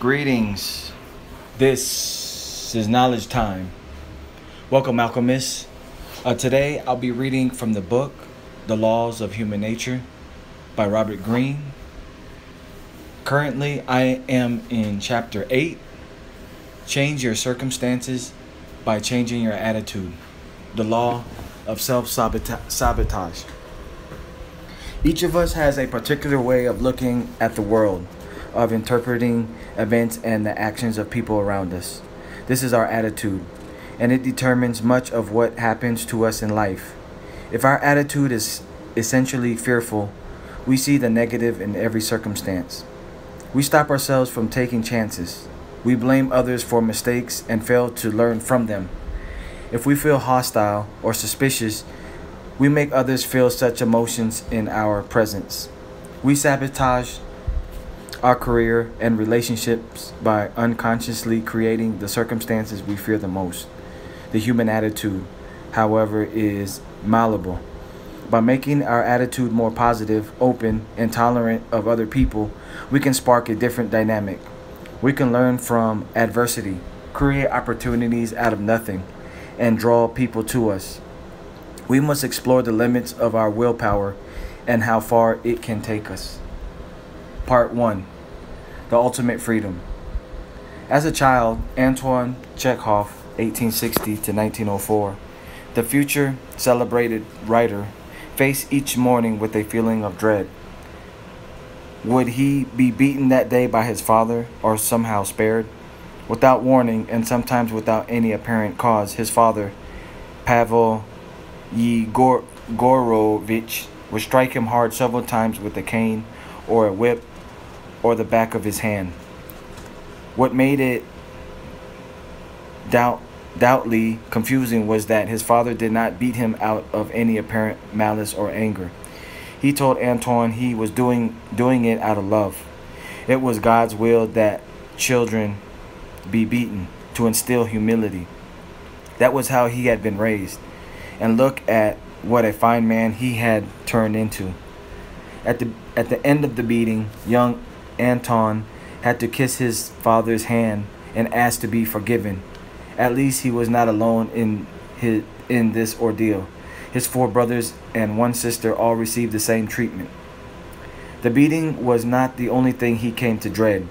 Greetings. This is Knowledge Time. Welcome, alchemists. Uh, today I'll be reading from the book The Laws of Human Nature by Robert Greene. Currently, I am in chapter 8 Change Your Circumstances by Changing Your Attitude. The Law of Self Sabotage. Each of us has a particular way of looking at the world of interpreting events and the actions of people around us. This is our attitude, and it determines much of what happens to us in life. If our attitude is essentially fearful, we see the negative in every circumstance. We stop ourselves from taking chances. We blame others for mistakes and fail to learn from them. If we feel hostile or suspicious, we make others feel such emotions in our presence. We sabotage our career and relationships by unconsciously creating the circumstances we fear the most. The human attitude, however, is malleable. By making our attitude more positive, open, and tolerant of other people, we can spark a different dynamic. We can learn from adversity, create opportunities out of nothing, and draw people to us. We must explore the limits of our willpower and how far it can take us. Part 1 The Ultimate Freedom. As a child, Antoine Chekhov, 1860 to 1904, the future celebrated writer, faced each morning with a feeling of dread. Would he be beaten that day by his father or somehow spared? Without warning and sometimes without any apparent cause, his father, Pavel Yegorovich, would strike him hard several times with a cane or a whip or the back of his hand. What made it doubt, doubtly confusing was that his father did not beat him out of any apparent malice or anger. He told Antoine he was doing doing it out of love. It was God's will that children be beaten to instill humility. That was how he had been raised. And look at what a fine man he had turned into. At the at the end of the beating, young Anton had to kiss his father's hand and ask to be forgiven. At least he was not alone in his in this ordeal. His four brothers and one sister all received the same treatment. The beating was not the only thing he came to dread.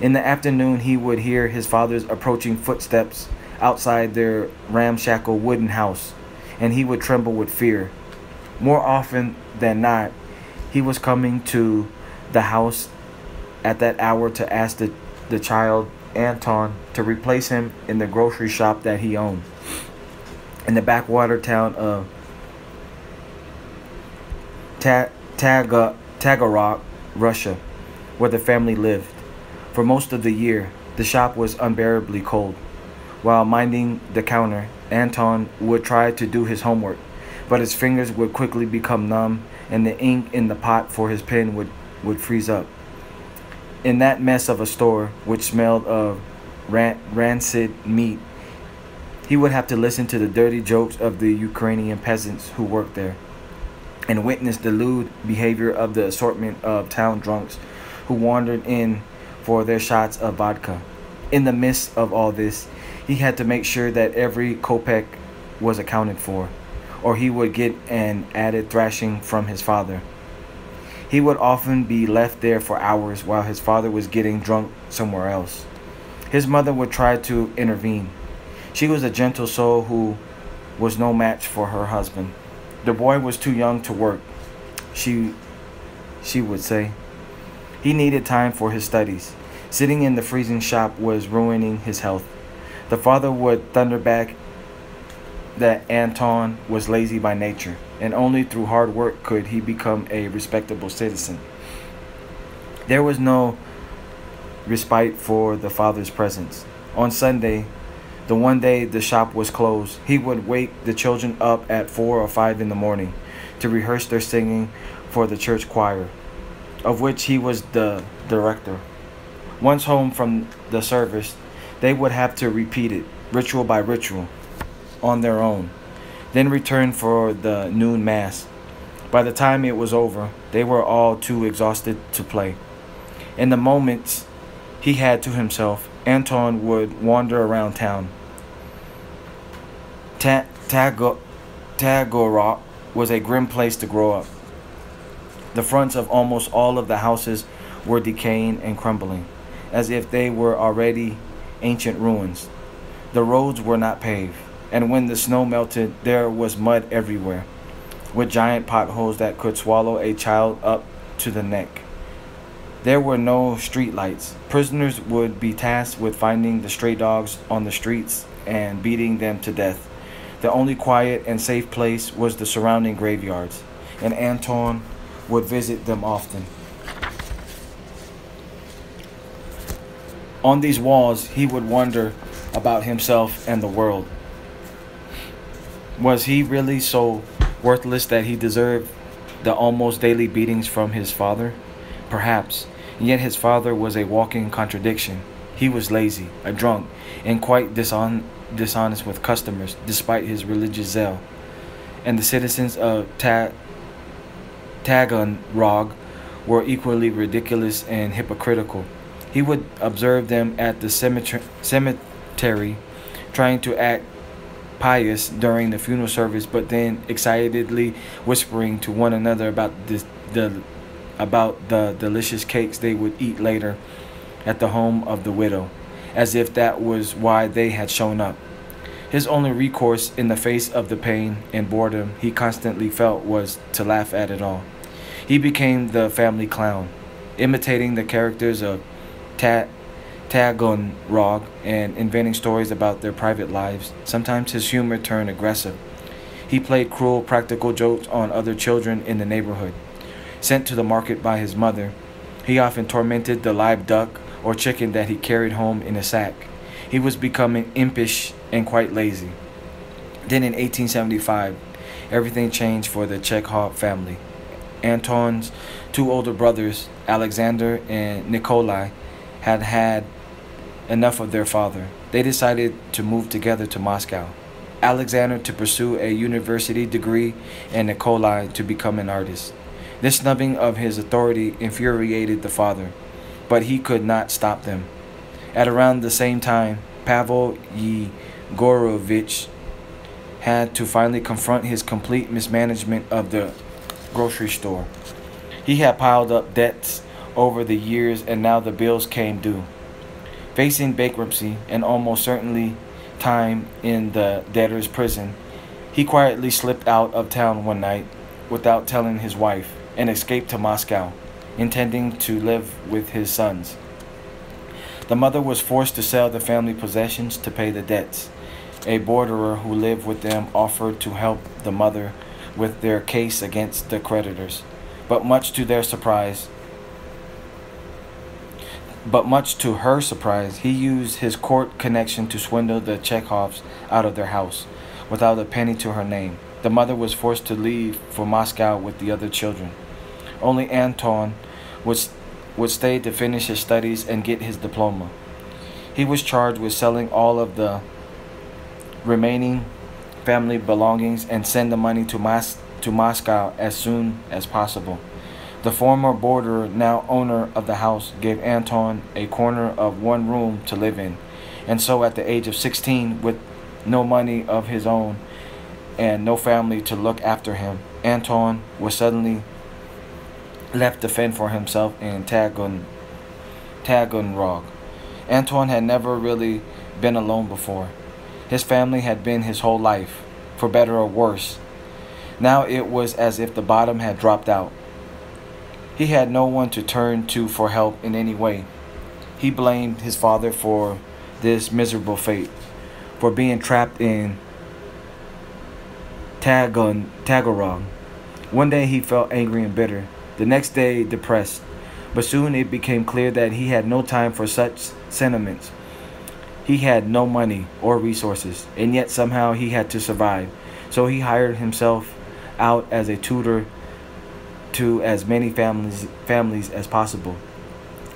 In the afternoon, he would hear his father's approaching footsteps outside their ramshackle wooden house, and he would tremble with fear. More often than not, he was coming to the house at that hour to ask the, the child, Anton, to replace him in the grocery shop that he owned in the backwater town of Ta- Taga- Tagarok, Russia, where the family lived. For most of the year, the shop was unbearably cold. While minding the counter, Anton would try to do his homework, but his fingers would quickly become numb and the ink in the pot for his pen would, would freeze up. In that mess of a store, which smelled of ran- rancid meat, he would have to listen to the dirty jokes of the Ukrainian peasants who worked there and witness the lewd behavior of the assortment of town drunks who wandered in for their shots of vodka. In the midst of all this, he had to make sure that every kopeck was accounted for, or he would get an added thrashing from his father. He would often be left there for hours while his father was getting drunk somewhere else. His mother would try to intervene. She was a gentle soul who was no match for her husband. The boy was too young to work, she she would say. He needed time for his studies. Sitting in the freezing shop was ruining his health. The father would thunder back that Anton was lazy by nature, and only through hard work could he become a respectable citizen. There was no respite for the father's presence. On Sunday, the one day the shop was closed, he would wake the children up at four or five in the morning to rehearse their singing for the church choir, of which he was the director. Once home from the service, they would have to repeat it, ritual by ritual, on their own, then returned for the noon mass. By the time it was over, they were all too exhausted to play. In the moments he had to himself, Anton would wander around town. Ta- Tago- Tagorok was a grim place to grow up. The fronts of almost all of the houses were decaying and crumbling, as if they were already ancient ruins. The roads were not paved, and when the snow melted, there was mud everywhere, with giant potholes that could swallow a child up to the neck. There were no street lights. Prisoners would be tasked with finding the stray dogs on the streets and beating them to death. The only quiet and safe place was the surrounding graveyards, and Anton would visit them often. On these walls, he would wonder about himself and the world. Was he really so worthless that he deserved the almost daily beatings from his father? Perhaps. Yet his father was a walking contradiction. He was lazy, a drunk, and quite dishon- dishonest with customers, despite his religious zeal. And the citizens of Ta- Taganrog were equally ridiculous and hypocritical. He would observe them at the cemetery, cemetery trying to act pious during the funeral service, but then excitedly whispering to one another about this, the about the delicious cakes they would eat later at the home of the widow, as if that was why they had shown up. His only recourse in the face of the pain and boredom he constantly felt was to laugh at it all. He became the family clown, imitating the characters of Ta- Taganrog and inventing stories about their private lives. Sometimes his humor turned aggressive. He played cruel practical jokes on other children in the neighborhood. Sent to the market by his mother, he often tormented the live duck or chicken that he carried home in a sack. He was becoming impish and quite lazy. Then in 1875, everything changed for the Chekhov family. Anton's two older brothers, Alexander and Nikolai, had had enough of their father. They decided to move together to Moscow. Alexander to pursue a university degree and Nikolai to become an artist. This snubbing of his authority infuriated the father, but he could not stop them. At around the same time, Pavel Yegorovich had to finally confront his complete mismanagement of the grocery store. He had piled up debts over the years and now the bills came due. Facing bankruptcy and almost certainly time in the debtor's prison, he quietly slipped out of town one night without telling his wife and escaped to Moscow, intending to live with his sons. The mother was forced to sell the family possessions to pay the debts. A borderer who lived with them offered to help the mother with their case against the creditors, but much to their surprise, but much to her surprise, he used his court connection to swindle the Chekhovs out of their house without a penny to her name. The mother was forced to leave for Moscow with the other children. Only Anton would, would stay to finish his studies and get his diploma. He was charged with selling all of the remaining family belongings and send the money to, Mos- to Moscow as soon as possible. The former boarder, now owner of the house, gave Anton a corner of one room to live in. And so, at the age of 16, with no money of his own and no family to look after him, Anton was suddenly left to fend for himself in Tagun, Taganrog. Anton had never really been alone before. His family had been his whole life, for better or worse. Now it was as if the bottom had dropped out. He had no one to turn to for help in any way. He blamed his father for this miserable fate, for being trapped in Tagarog. One day he felt angry and bitter, the next day depressed, but soon it became clear that he had no time for such sentiments. He had no money or resources, and yet somehow he had to survive. So he hired himself out as a tutor to as many families families as possible.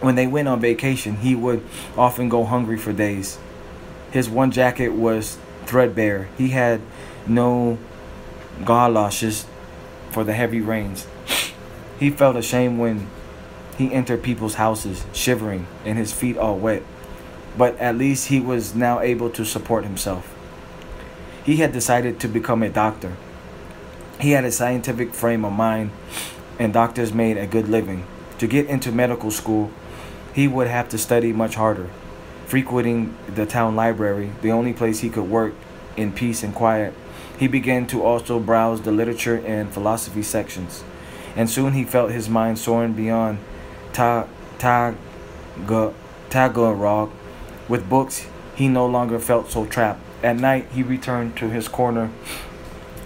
When they went on vacation, he would often go hungry for days. His one jacket was threadbare. He had no galoshes for the heavy rains. He felt ashamed when he entered people's houses, shivering and his feet all wet. But at least he was now able to support himself. He had decided to become a doctor. He had a scientific frame of mind, and doctors made a good living. To get into medical school, he would have to study much harder. Frequenting the town library, the only place he could work in peace and quiet, he began to also browse the literature and philosophy sections. And soon he felt his mind soaring beyond ta- ta- Tagarog. With books, he no longer felt so trapped. At night, he returned to his corner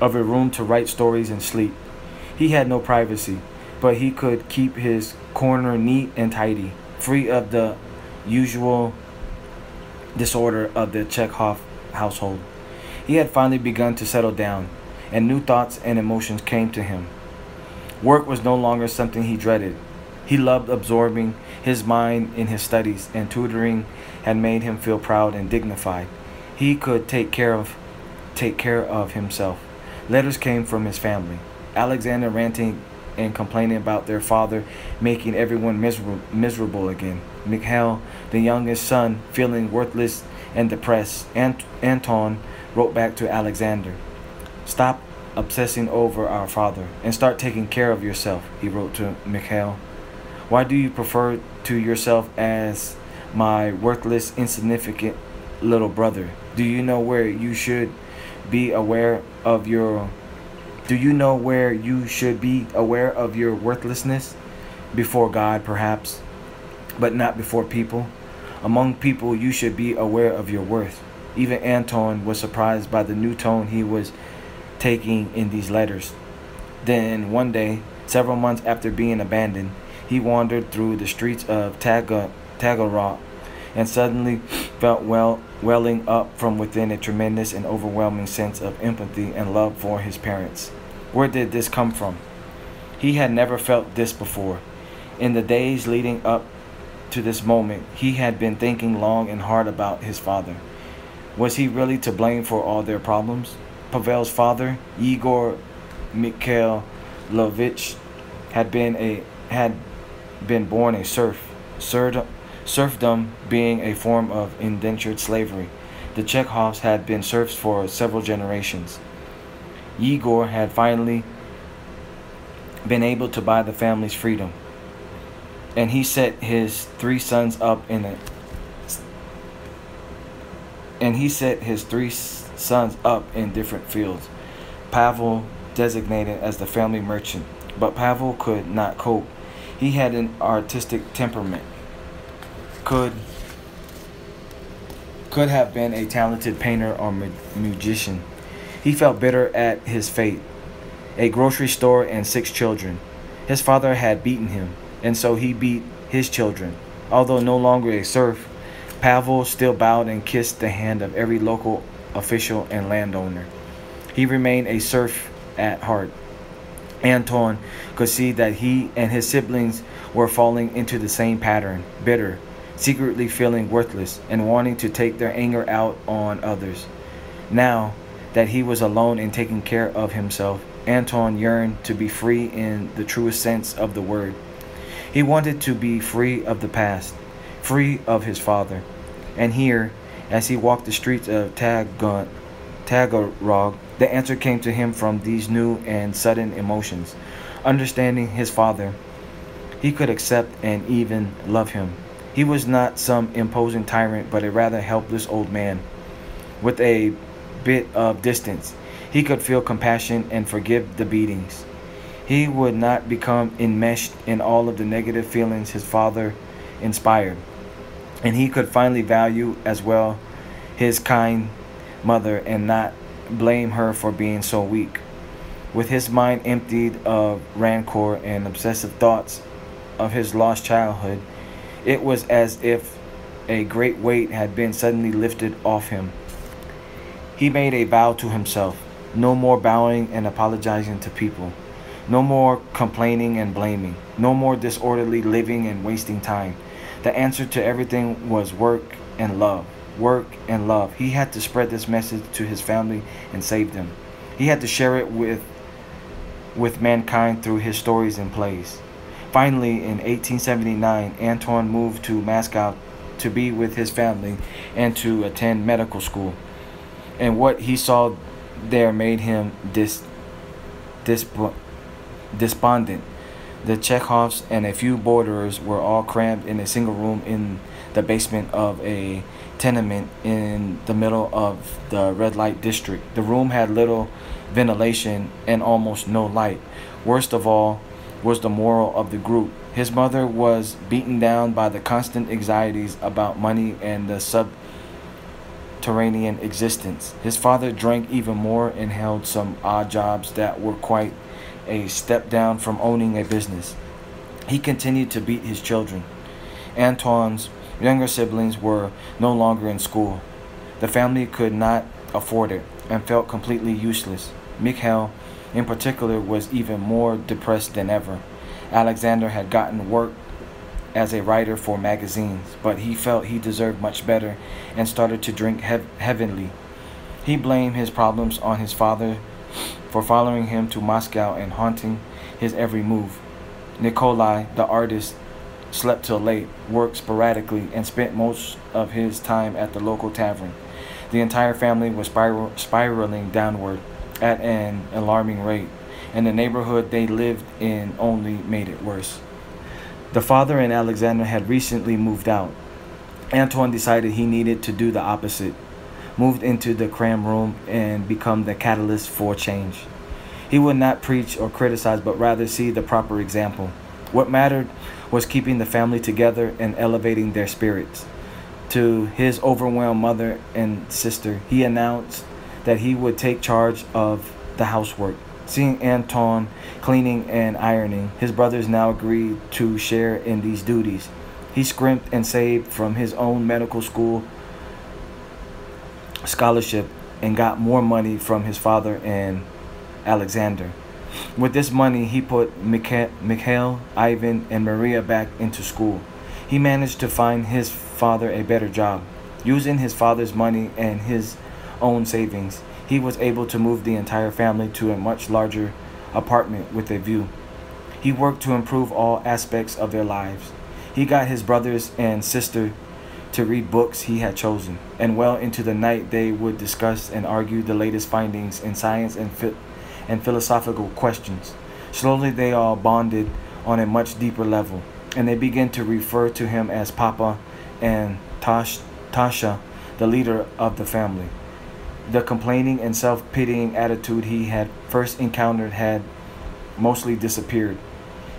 of a room to write stories and sleep. He had no privacy, but he could keep his corner neat and tidy, free of the usual disorder of the Chekhov household. He had finally begun to settle down, and new thoughts and emotions came to him. Work was no longer something he dreaded. He loved absorbing his mind in his studies, and tutoring had made him feel proud and dignified. He could take care of take care of himself. Letters came from his family. Alexander ranting and complaining about their father making everyone miserable, miserable again. Mikhail, the youngest son, feeling worthless and depressed. Ant- Anton wrote back to Alexander Stop obsessing over our father and start taking care of yourself, he wrote to Mikhail. Why do you prefer to yourself as my worthless, insignificant little brother? Do you know where you should be aware of your do you know where you should be aware of your worthlessness? Before God, perhaps, but not before people. Among people, you should be aware of your worth. Even Anton was surprised by the new tone he was taking in these letters. Then, one day, several months after being abandoned, he wandered through the streets of Taga Tagarog and suddenly felt well welling up from within a tremendous and overwhelming sense of empathy and love for his parents. Where did this come from? He had never felt this before. In the days leading up to this moment, he had been thinking long and hard about his father. Was he really to blame for all their problems? Pavel's father, Igor Mikhailovich, had been a had been born a serf, serfdom being a form of indentured slavery. The Chekhovs had been serfs for several generations. Igor had finally been able to buy the family's freedom, and he set his three sons up in a and he set his three sons up in different fields. Pavel designated as the family merchant, but Pavel could not cope. He had an artistic temperament. Could could have been a talented painter or musician. He felt bitter at his fate. A grocery store and six children. His father had beaten him, and so he beat his children. Although no longer a serf, Pavel still bowed and kissed the hand of every local official and landowner. He remained a serf at heart. Anton could see that he and his siblings were falling into the same pattern, bitter, secretly feeling worthless, and wanting to take their anger out on others. Now that he was alone and taking care of himself, Anton yearned to be free in the truest sense of the word. He wanted to be free of the past, free of his father, and here, as he walked the streets of Tagarog, the answer came to him from these new and sudden emotions. Understanding his father, he could accept and even love him. He was not some imposing tyrant, but a rather helpless old man. With a bit of distance, he could feel compassion and forgive the beatings. He would not become enmeshed in all of the negative feelings his father inspired and he could finally value as well his kind mother and not blame her for being so weak. With his mind emptied of rancor and obsessive thoughts of his lost childhood, it was as if a great weight had been suddenly lifted off him. He made a vow to himself no more bowing and apologizing to people, no more complaining and blaming, no more disorderly living and wasting time. The answer to everything was work and love. Work and love. He had to spread this message to his family and save them. He had to share it with with mankind through his stories and plays. Finally, in 1879, Antoine moved to Moscow to be with his family and to attend medical school. And what he saw there made him dis, disp, despondent. The Chekhovs and a few boarders were all crammed in a single room in the basement of a tenement in the middle of the red light district. The room had little ventilation and almost no light. Worst of all, was the moral of the group. His mother was beaten down by the constant anxieties about money and the subterranean existence. His father drank even more and held some odd jobs that were quite a step down from owning a business. He continued to beat his children. Antoine's younger siblings were no longer in school. The family could not afford it and felt completely useless. Mikhail in particular, was even more depressed than ever. Alexander had gotten work as a writer for magazines, but he felt he deserved much better and started to drink heavily. He blamed his problems on his father for following him to Moscow and haunting his every move. Nikolai, the artist, slept till late, worked sporadically, and spent most of his time at the local tavern. The entire family was spiral- spiraling downward at an alarming rate, and the neighborhood they lived in only made it worse. The father and Alexander had recently moved out. Antoine decided he needed to do the opposite, moved into the cram room and become the catalyst for change. He would not preach or criticize, but rather see the proper example. What mattered was keeping the family together and elevating their spirits. To his overwhelmed mother and sister, he announced that he would take charge of the housework. Seeing Anton cleaning and ironing, his brothers now agreed to share in these duties. He scrimped and saved from his own medical school scholarship and got more money from his father and Alexander. With this money, he put Mikhail, Ivan, and Maria back into school. He managed to find his father a better job. Using his father's money and his own savings, he was able to move the entire family to a much larger apartment with a view. He worked to improve all aspects of their lives. He got his brothers and sister to read books he had chosen, and well into the night they would discuss and argue the latest findings in science and, and philosophical questions. Slowly they all bonded on a much deeper level, and they began to refer to him as Papa and Tash- Tasha, the leader of the family. The complaining and self pitying attitude he had first encountered had mostly disappeared.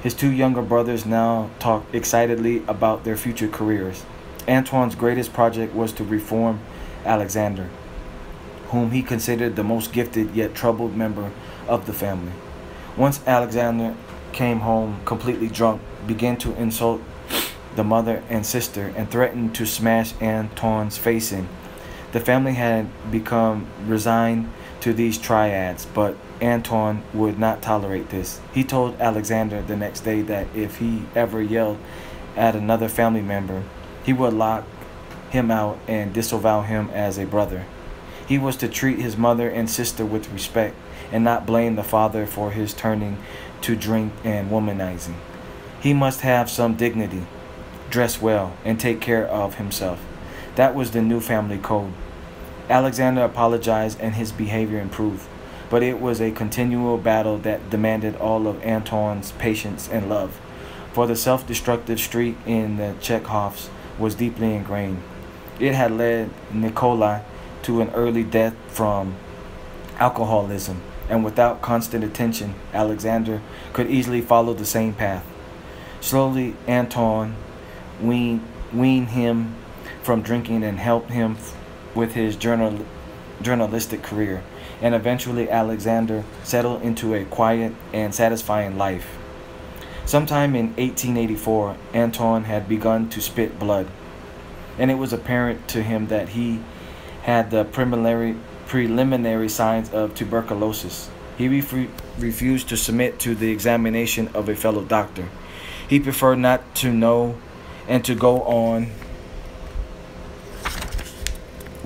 His two younger brothers now talked excitedly about their future careers. Antoine's greatest project was to reform Alexander, whom he considered the most gifted yet troubled member of the family. Once Alexander came home completely drunk, began to insult the mother and sister, and threatened to smash Antoine's face in. The family had become resigned to these triads, but Anton would not tolerate this. He told Alexander the next day that if he ever yelled at another family member, he would lock him out and disavow him as a brother. He was to treat his mother and sister with respect and not blame the father for his turning to drink and womanizing. He must have some dignity, dress well, and take care of himself. That was the new family code. Alexander apologized and his behavior improved, but it was a continual battle that demanded all of Anton's patience and love. For the self destructive streak in the Chekhovs was deeply ingrained. It had led Nikolai to an early death from alcoholism, and without constant attention, Alexander could easily follow the same path. Slowly, Anton weaned, weaned him from drinking and helped him with his journal, journalistic career, and eventually Alexander settled into a quiet and satisfying life. Sometime in 1884, Anton had begun to spit blood, and it was apparent to him that he had the preliminary, preliminary signs of tuberculosis. He ref- refused to submit to the examination of a fellow doctor. He preferred not to know and to go on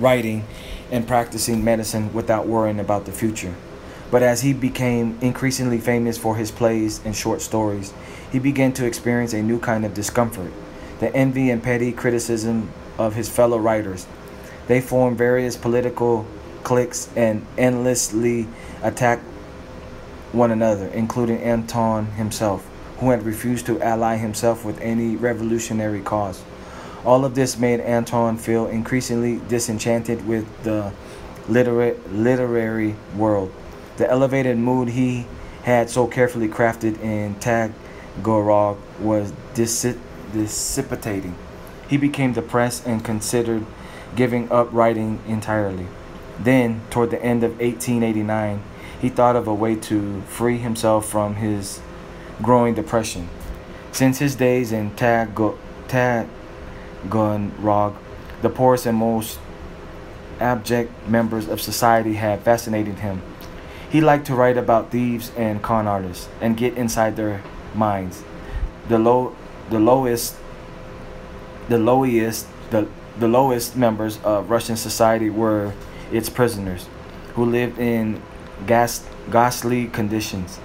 writing, and practicing medicine without worrying about the future. But as he became increasingly famous for his plays and short stories, he began to experience a new kind of discomfort the envy and petty criticism of his fellow writers. They formed various political cliques and endlessly attacked one another, including Anton himself, who had refused to ally himself with any revolutionary cause. All of this made Anton feel increasingly disenchanted with the literary, literary world. The elevated mood he had so carefully crafted in Tagarrog was dissipating. He became depressed and considered giving up writing entirely. Then, toward the end of 1889, he thought of a way to free himself from his growing depression. Since his days in Tagarrog, the poorest and most abject members of society had fascinated him. He liked to write about thieves and con artists and get inside their minds. The low the lowest the lowest the, the lowest members of Russian society were its prisoners, who lived in gas, ghastly conditions.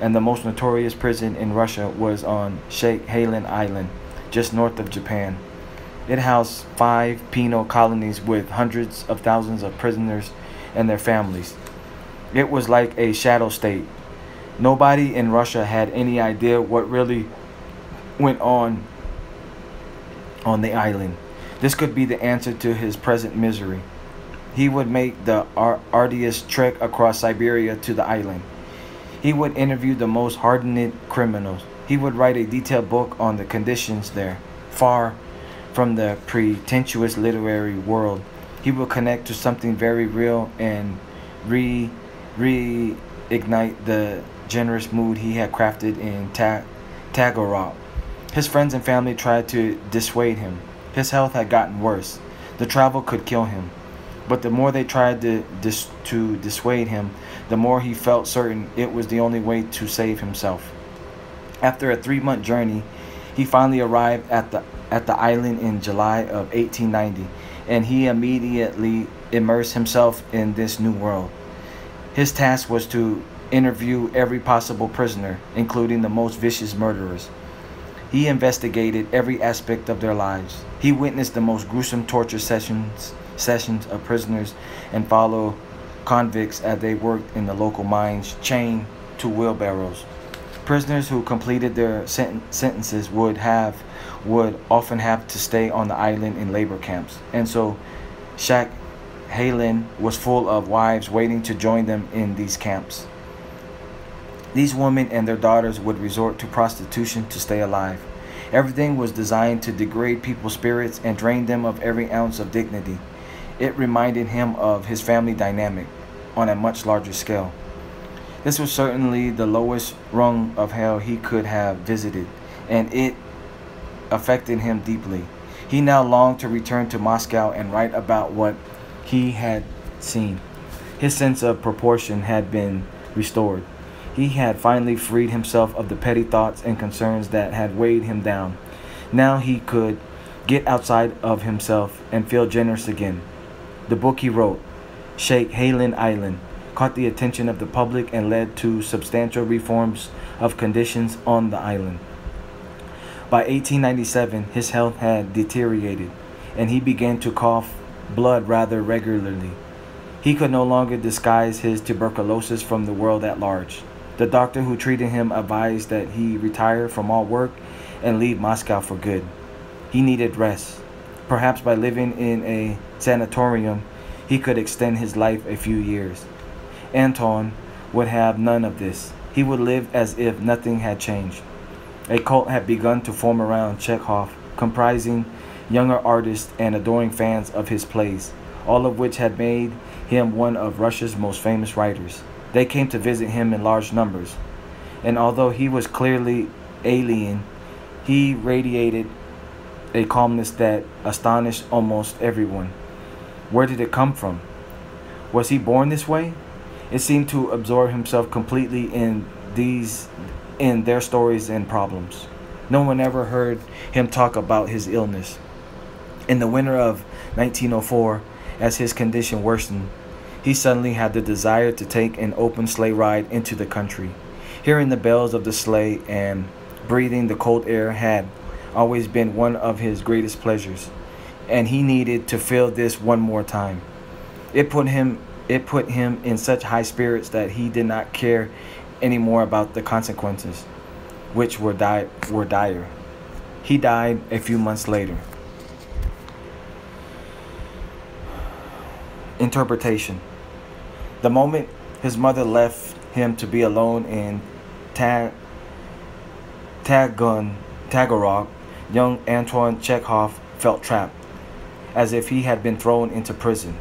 And the most notorious prison in Russia was on Sakhalin Island, just north of Japan. It housed five penal colonies with hundreds of thousands of prisoners and their families. It was like a shadow state. Nobody in Russia had any idea what really went on on the island. This could be the answer to his present misery. He would make the arduous trek across Siberia to the island. He would interview the most hardened criminals. He would write a detailed book on the conditions there, far from the pretentious literary world. He would connect to something very real and re reignite the generous mood he had crafted in Ta-. His friends and family tried to dissuade him. His health had gotten worse. The travel could kill him. But the more they tried to, dis- to dissuade him, the more he felt certain it was the only way to save himself. After a three month journey, he finally arrived at the, at the island in July of 1890, and he immediately immersed himself in this new world. His task was to interview every possible prisoner, including the most vicious murderers. He investigated every aspect of their lives. He witnessed the most gruesome torture sessions, sessions of prisoners and followed convicts as they worked in the local mines chained to wheelbarrows. Prisoners who completed their sent- sentences would have would often have to stay on the island in labor camps. And so Shak Halen was full of wives waiting to join them in these camps. These women and their daughters would resort to prostitution to stay alive. Everything was designed to degrade people's spirits and drain them of every ounce of dignity. It reminded him of his family dynamic on a much larger scale. This was certainly the lowest rung of hell he could have visited, and it affected him deeply. He now longed to return to Moscow and write about what he had seen. His sense of proportion had been restored. He had finally freed himself of the petty thoughts and concerns that had weighed him down. Now he could get outside of himself and feel generous again. The book he wrote, Sakhalin Island, caught the attention of the public and led to substantial reforms of conditions on the island. By 1897, his health had deteriorated, and he began to cough blood rather regularly. He could no longer disguise his tuberculosis from the world at large. The doctor who treated him advised that he retire from all work and leave Moscow for good. He needed rest. Perhaps by living in a sanatorium, he could extend his life a few years. Anton would have none of this. He would live as if nothing had changed. A cult had begun to form around Chekhov, comprising younger artists and adoring fans of his plays, all of which had made him one of Russia's most famous writers. They came to visit him in large numbers. And although he was clearly alien, he radiated a calmness that astonished almost everyone. Where did it come from? Was he born this way? It seemed to absorb himself completely in these in their stories and problems. No one ever heard him talk about his illness. In the winter of 1904, as his condition worsened, he suddenly had the desire to take an open sleigh ride into the country. Hearing the bells of the sleigh and breathing the cold air had always been one of his greatest pleasures, and he needed to feel this one more time. It put him it put him in such high spirits that he did not care anymore about the consequences, which were, di- were dire. He died a few months later. Interpretation The moment his mother left him to be alone in Tag- Tagun, Tagarog, young Antoine Chekhov felt trapped, as if he had been thrown into prison.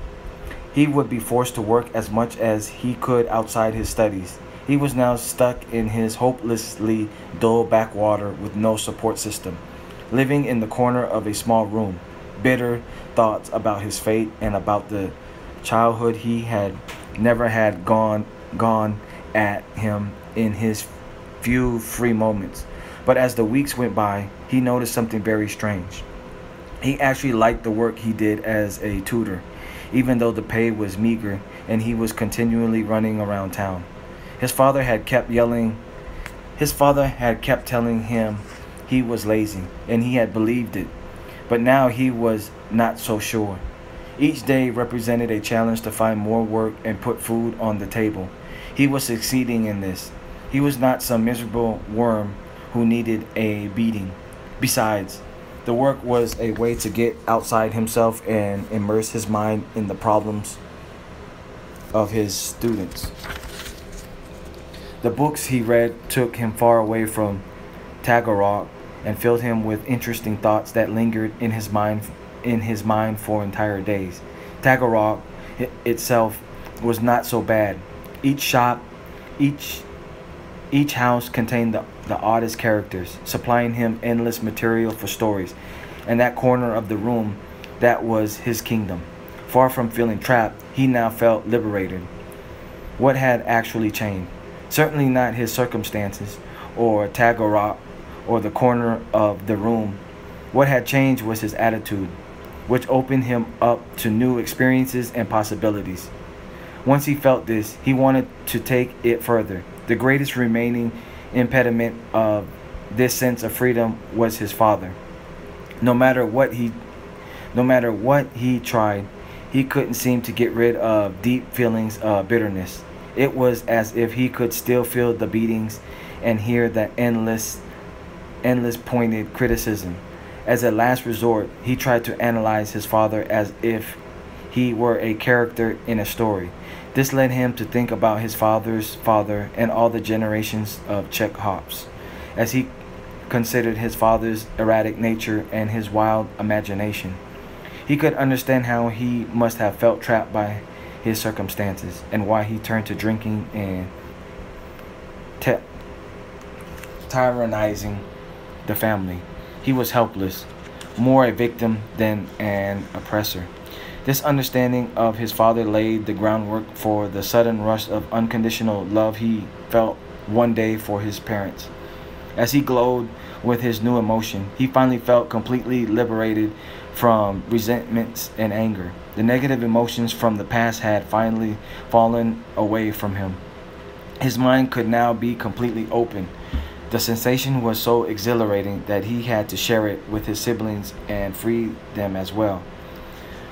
He would be forced to work as much as he could outside his studies. He was now stuck in his hopelessly dull backwater with no support system, living in the corner of a small room, bitter thoughts about his fate and about the childhood he had never had gone gone at him in his few free moments. But as the weeks went by, he noticed something very strange. He actually liked the work he did as a tutor even though the pay was meager and he was continually running around town. His father had kept yelling, his father had kept telling him he was lazy, and he had believed it. But now he was not so sure. Each day represented a challenge to find more work and put food on the table. He was succeeding in this. He was not some miserable worm who needed a beating. Besides, the work was a way to get outside himself and immerse his mind in the problems of his students. The books he read took him far away from Tagarog and filled him with interesting thoughts that lingered in his mind in his mind for entire days. Tagarog itself was not so bad. Each shop, each each house contained the, the oddest characters, supplying him endless material for stories. And that corner of the room, that was his kingdom. Far from feeling trapped, he now felt liberated. What had actually changed? Certainly not his circumstances, or Tagarog, or the corner of the room. What had changed was his attitude, which opened him up to new experiences and possibilities. Once he felt this, he wanted to take it further. The greatest remaining impediment of this sense of freedom was his father. No matter what he no matter what he tried, he couldn't seem to get rid of deep feelings of bitterness. It was as if he could still feel the beatings and hear the endless endless pointed criticism. As a last resort, he tried to analyze his father as if he were a character in a story. This led him to think about his father's father and all the generations of Chekhovs, as he considered his father's erratic nature and his wild imagination. He could understand how he must have felt trapped by his circumstances and why he turned to drinking and tyrannizing the family. He was helpless, more a victim than an oppressor. This understanding of his father laid the groundwork for the sudden rush of unconditional love he felt one day for his parents. As he glowed with his new emotion, he finally felt completely liberated from resentments and anger. The negative emotions from the past had finally fallen away from him. His mind could now be completely open. The sensation was so exhilarating that he had to share it with his siblings and free them as well.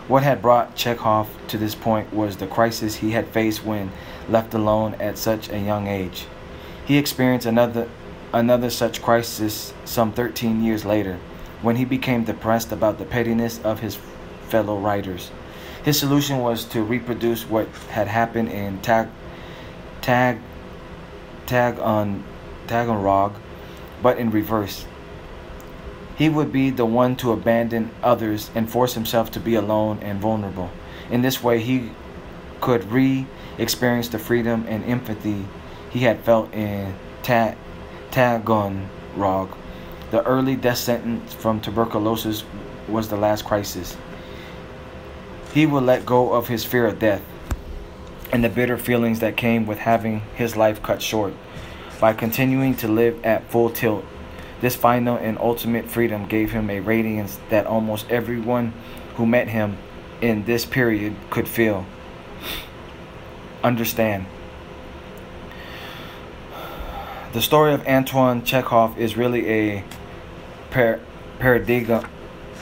What had brought Chekhov to this point was the crisis he had faced when left alone at such a young age. He experienced another another such crisis some 13 years later when he became depressed about the pettiness of his fellow writers. His solution was to reproduce what had happened in Tag Tag Tag on Taganrog, but in reverse. He would be the one to abandon others and force himself to be alone and vulnerable. In this way, he could re experience the freedom and empathy he had felt in Ta- Taganrog. The early death sentence from tuberculosis was the last crisis. He would let go of his fear of death and the bitter feelings that came with having his life cut short by continuing to live at full tilt this final and ultimate freedom gave him a radiance that almost everyone who met him in this period could feel. understand. The story of Antoine Chekhov is really a par- paradigm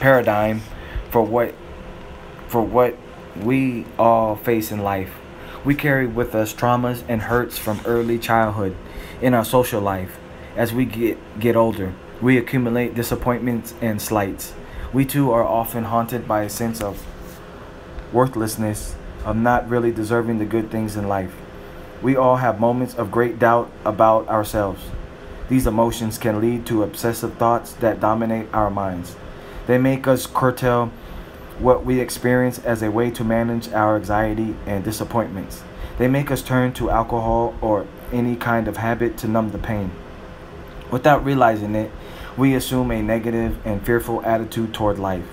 paradigm for what for what we all face in life. We carry with us traumas and hurts from early childhood in our social life. As we get get older, we accumulate disappointments and slights. We too are often haunted by a sense of worthlessness, of not really deserving the good things in life. We all have moments of great doubt about ourselves. These emotions can lead to obsessive thoughts that dominate our minds. They make us curtail what we experience as a way to manage our anxiety and disappointments. They make us turn to alcohol or any kind of habit to numb the pain. Without realizing it, we assume a negative and fearful attitude toward life.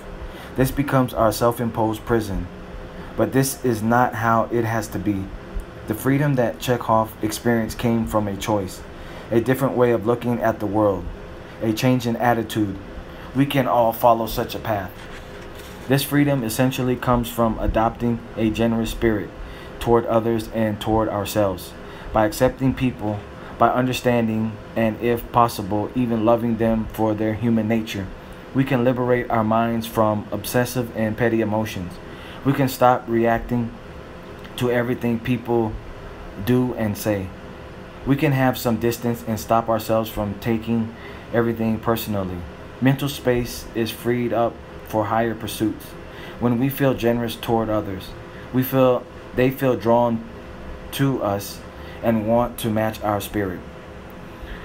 This becomes our self imposed prison. But this is not how it has to be. The freedom that Chekhov experienced came from a choice, a different way of looking at the world, a change in attitude. We can all follow such a path. This freedom essentially comes from adopting a generous spirit toward others and toward ourselves, by accepting people, by understanding, and if possible, even loving them for their human nature. We can liberate our minds from obsessive and petty emotions. We can stop reacting to everything people do and say. We can have some distance and stop ourselves from taking everything personally. Mental space is freed up for higher pursuits. When we feel generous toward others, we feel they feel drawn to us and want to match our spirit.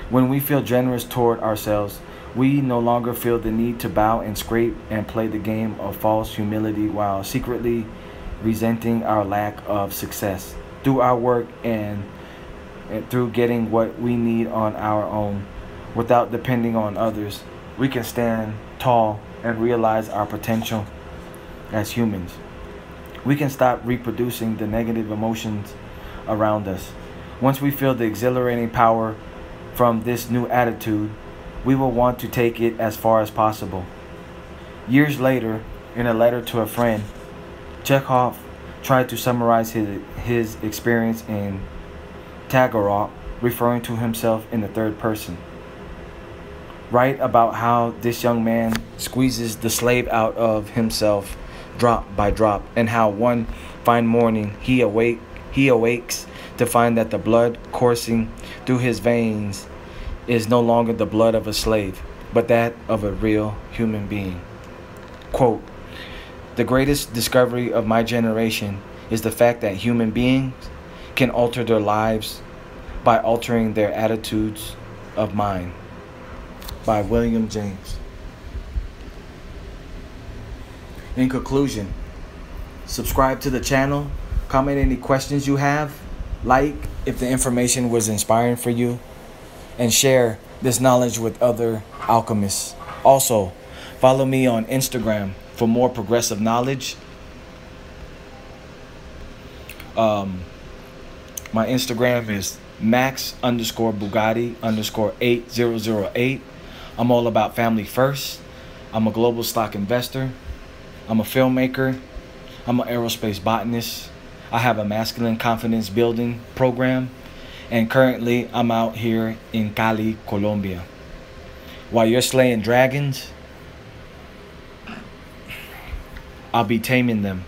When we feel generous toward ourselves, we no longer feel the need to bow and scrape and play the game of false humility while secretly resenting our lack of success. Through our work and, and through getting what we need on our own without depending on others, we can stand tall and realize our potential as humans. We can stop reproducing the negative emotions around us. Once we feel the exhilarating power from this new attitude, we will want to take it as far as possible. Years later, in a letter to a friend, Chekhov tried to summarize his, his experience in Taganrog, referring to himself in the third person write about how this young man squeezes the slave out of himself drop by drop and how one fine morning he awake he awakes to find that the blood coursing through his veins is no longer the blood of a slave but that of a real human being quote the greatest discovery of my generation is the fact that human beings can alter their lives by altering their attitudes of mind by William James. In conclusion, subscribe to the channel, comment any questions you have, like if the information was inspiring for you, and share this knowledge with other alchemists. Also, follow me on Instagram for more progressive knowledge. Um, my Instagram is max underscore Bugatti underscore 8008. I'm all about family first. I'm a global stock investor. I'm a filmmaker. I'm an aerospace botanist. I have a masculine confidence building program. And currently, I'm out here in Cali, Colombia. While you're slaying dragons, I'll be taming them.